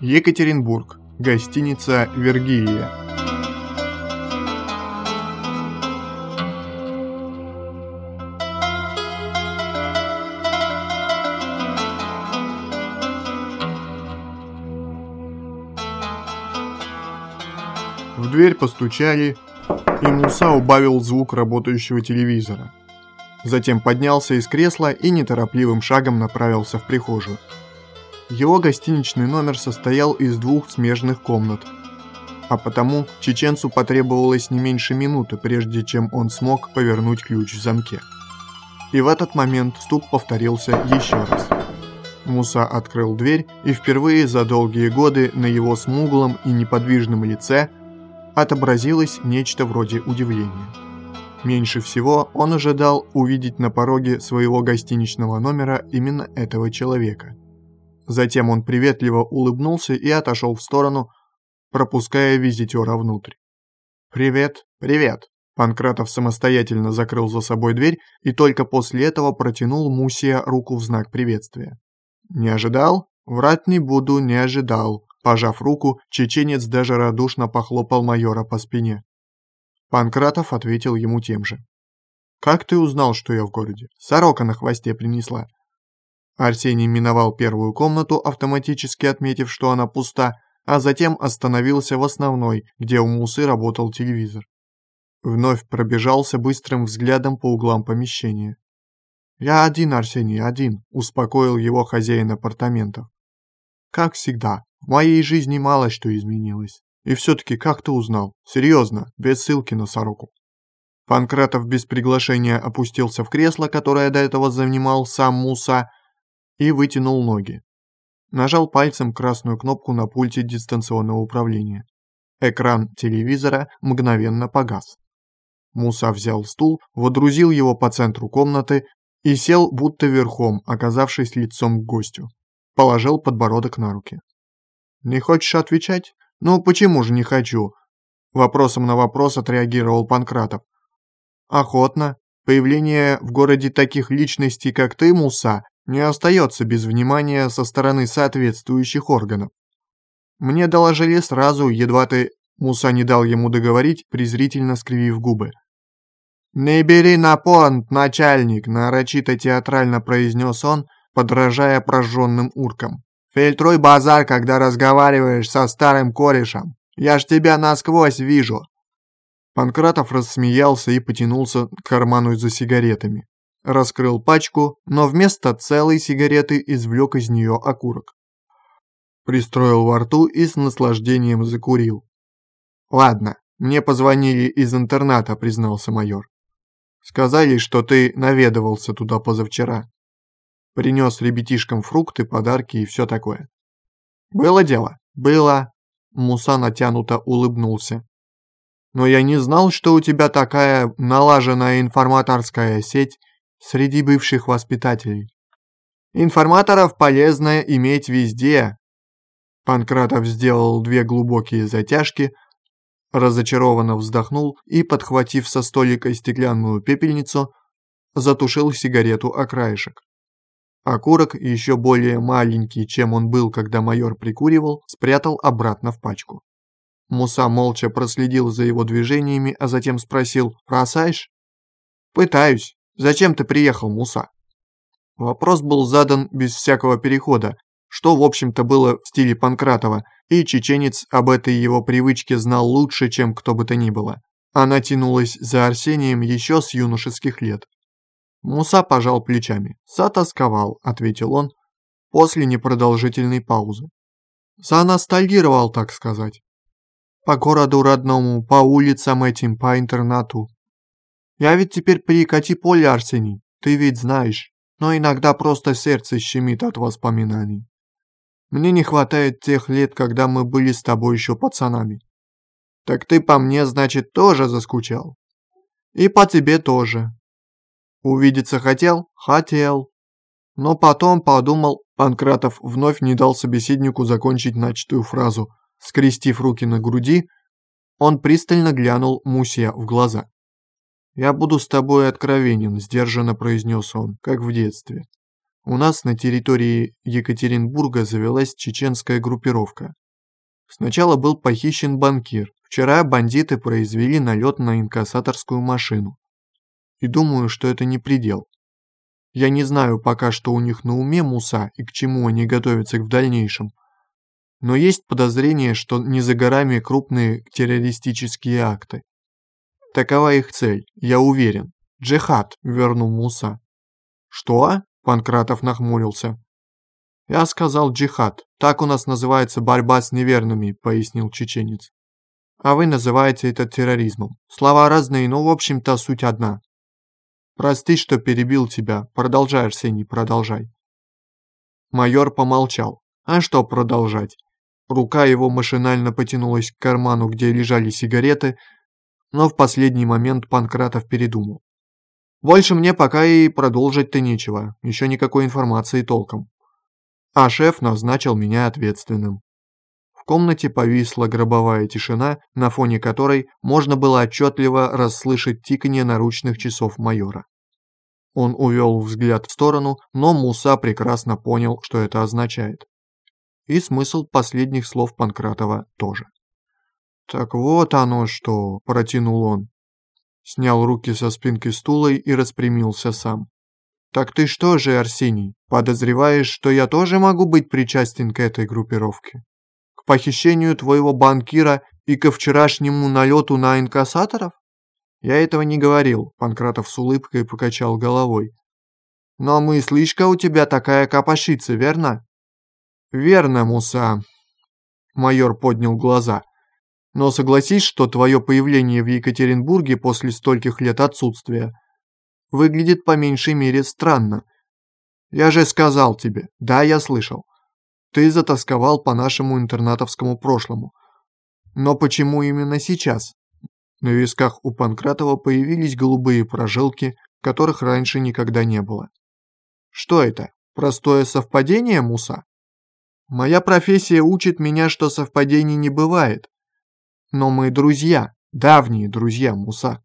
Екатеринбург. Гостиница «Вергилия». В дверь постучали, и Муса убавил звук работающего телевизора. Затем поднялся из кресла и неторопливым шагом направился в прихожую. Его гостиничный номер состоял из двух смежных комнат, а потому чеченцу потребовалось не меньше минуты, прежде чем он смог повернуть ключ в замке. И в этот момент стук повторился еще раз. Муса открыл дверь, и впервые за долгие годы на его смуглом и неподвижном лице отобразилось нечто вроде удивления. Меньше всего он ожидал увидеть на пороге своего гостиничного номера именно этого человека. Затем он приветливо улыбнулся и отошел в сторону, пропуская визитера внутрь. «Привет, привет!» Панкратов самостоятельно закрыл за собой дверь и только после этого протянул Мусия руку в знак приветствия. «Не ожидал? Врать не буду, не ожидал», Пожав руку, чеченец даже радушно похлопал майора по спине. Панкратов ответил ему тем же. «Как ты узнал, что я в городе? Сорока на хвосте принесла». Арсений миновал первую комнату, автоматически отметив, что она пуста, а затем остановился в основной, где у Мусы работал телевизор. Вновь пробежался быстрым взглядом по углам помещения. «Я один, Арсений, один», – успокоил его хозяин апартаментов. «Как всегда, в моей жизни мало что изменилось. И все-таки как ты узнал? Серьезно, без ссылки на сороку. Панкратов без приглашения опустился в кресло, которое до этого занимал сам Муса, и вытянул ноги. Нажал пальцем красную кнопку на пульте дистанционного управления. Экран телевизора мгновенно погас. Муса взял стул, водрузил его по центру комнаты и сел будто верхом, оказавшись лицом к гостю. Положил подбородок на руки. «Не хочешь отвечать? Ну, почему же не хочу?» Вопросом на вопрос отреагировал Панкратов. «Охотно. Появление в городе таких личностей, как ты, Муса, не остается без внимания со стороны соответствующих органов. Мне доложили сразу, едва ты...» Муса не дал ему договорить, презрительно скривив губы. «Не бери на понт, начальник!» – нарочито театрально произнес он, подражая прожженным уркам. Фильтруй базар, когда разговариваешь со старым корешем. Я ж тебя насквозь вижу». Панкратов рассмеялся и потянулся к карману за сигаретами. Раскрыл пачку, но вместо целой сигареты извлек из нее окурок. Пристроил во рту и с наслаждением закурил. «Ладно, мне позвонили из интерната», — признался майор. «Сказали, что ты наведывался туда позавчера. Принес ребятишкам фрукты, подарки и все такое. Было дело? Было. Муса натянуто улыбнулся. Но я не знал, что у тебя такая налаженная информаторская сеть среди бывших воспитателей. Информаторов полезно иметь везде. Панкратов сделал две глубокие затяжки, разочарованно вздохнул и, подхватив со столика стеклянную пепельницу, затушил сигарету о краешек. Окурок, еще более маленький, чем он был, когда майор прикуривал, спрятал обратно в пачку. Муса молча проследил за его движениями, а затем спросил «Бросаешь?» «Пытаюсь. Зачем ты приехал, Муса?» Вопрос был задан без всякого перехода, что, в общем-то, было в стиле Панкратова, и чеченец об этой его привычке знал лучше, чем кто бы то ни было. Она тянулась за Арсением еще с юношеских лет. Муса пожал плечами. «Затасковал», — ответил он после непродолжительной паузы. Заностальгировал, так сказать. По городу родному, по улицам этим, по интернату. Я ведь теперь при поле, Арсений, ты ведь знаешь, но иногда просто сердце щемит от воспоминаний. Мне не хватает тех лет, когда мы были с тобой еще пацанами. Так ты по мне, значит, тоже заскучал? И по тебе тоже. Увидеться хотел? Хотел. Но потом подумал, Панкратов вновь не дал собеседнику закончить начатую фразу. Скрестив руки на груди, он пристально глянул Мусия в глаза. «Я буду с тобой откровенен», – сдержанно произнес он, как в детстве. У нас на территории Екатеринбурга завелась чеченская группировка. Сначала был похищен банкир. Вчера бандиты произвели налет на инкассаторскую машину. И думаю, что это не предел. Я не знаю пока, что у них на уме Муса и к чему они готовятся в дальнейшем. Но есть подозрение, что не за горами крупные террористические акты. Такова их цель, я уверен. Джихад, вернул Муса. Что? Панкратов нахмурился. «Я сказал джихад. Так у нас называется борьба с неверными», — пояснил чеченец. «А вы называете это терроризмом. Слова разные, но в общем-то суть одна. Прости, что перебил тебя. Продолжай, Арсений, продолжай». Майор помолчал. А что продолжать? Рука его машинально потянулась к карману, где лежали сигареты, но в последний момент Панкратов передумал. «Больше мне пока и продолжить-то нечего, еще никакой информации толком а шеф назначил меня ответственным. В комнате повисла гробовая тишина, на фоне которой можно было отчетливо расслышать тиканье наручных часов майора. Он увел взгляд в сторону, но Муса прекрасно понял, что это означает. И смысл последних слов Панкратова тоже. «Так вот оно что», – протянул он. Снял руки со спинки стула и распрямился сам. «Так ты что же, Арсений, подозреваешь, что я тоже могу быть причастен к этой группировке? К похищению твоего банкира и ко вчерашнему налету на инкассаторов?» «Я этого не говорил», – Панкратов с улыбкой покачал головой. «Но мыслишка у тебя такая копошица, верно?» «Верно, Муса», – майор поднял глаза. «Но согласись, что твое появление в Екатеринбурге после стольких лет отсутствия – выглядит по меньшей мере странно. Я же сказал тебе, да, я слышал. Ты затасковал по нашему интернатовскому прошлому. Но почему именно сейчас? На висках у Панкратова появились голубые прожилки, которых раньше никогда не было. Что это? Простое совпадение, Муса? Моя профессия учит меня, что совпадений не бывает. Но мы друзья, давние друзья, Муса.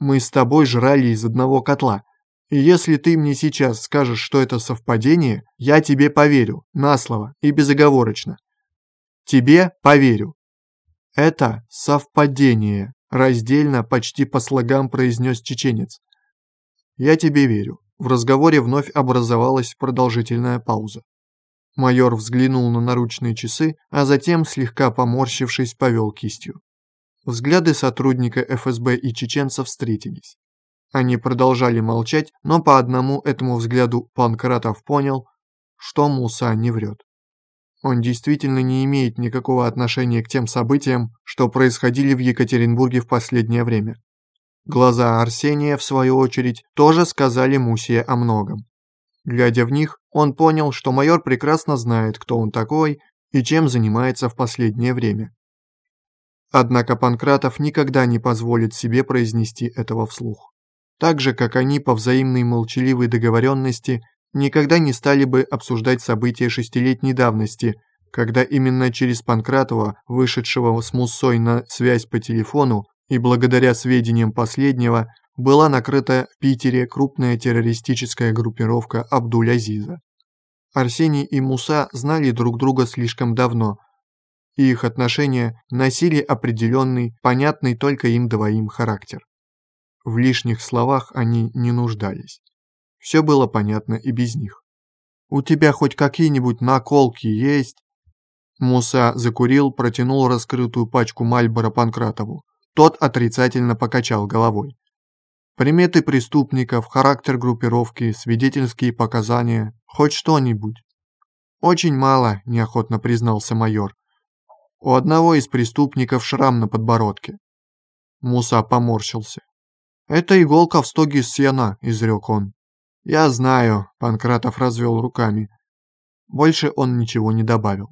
Мы с тобой жрали из одного котла. И если ты мне сейчас скажешь, что это совпадение, я тебе поверю, на слово и безоговорочно. Тебе поверю. Это совпадение, раздельно, почти по слогам произнес чеченец. Я тебе верю. В разговоре вновь образовалась продолжительная пауза. Майор взглянул на наручные часы, а затем, слегка поморщившись, повел кистью. Взгляды сотрудника ФСБ и чеченцев встретились. Они продолжали молчать, но по одному этому взгляду Панкратов понял, что Муса не врет. Он действительно не имеет никакого отношения к тем событиям, что происходили в Екатеринбурге в последнее время. Глаза Арсения, в свою очередь, тоже сказали Мусе о многом. Глядя в них, он понял, что майор прекрасно знает, кто он такой и чем занимается в последнее время. Однако Панкратов никогда не позволит себе произнести этого вслух. Так же, как они по взаимной молчаливой договоренности никогда не стали бы обсуждать события шестилетней давности, когда именно через Панкратова, вышедшего с Муссой на связь по телефону, и благодаря сведениям последнего, была накрыта в Питере крупная террористическая группировка Абдуль-Азиза. Арсений и Муса знали друг друга слишком давно – и их отношения носили определенный, понятный только им двоим характер. В лишних словах они не нуждались. Все было понятно и без них. «У тебя хоть какие-нибудь наколки есть?» Муса закурил, протянул раскрытую пачку Мальбора Панкратову. Тот отрицательно покачал головой. «Приметы преступников, характер группировки, свидетельские показания, хоть что-нибудь». «Очень мало», – неохотно признался майор. У одного из преступников шрам на подбородке. Муса поморщился. «Это иголка в стоге сена», – изрек он. «Я знаю», – Панкратов развел руками. Больше он ничего не добавил.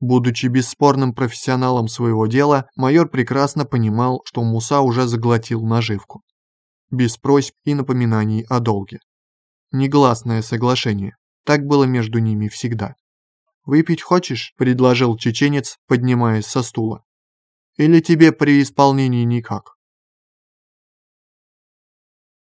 Будучи бесспорным профессионалом своего дела, майор прекрасно понимал, что Муса уже заглотил наживку. Без просьб и напоминаний о долге. Негласное соглашение. Так было между ними всегда. «Выпить хочешь?» – предложил чеченец, поднимаясь со стула. «Или тебе при исполнении никак?»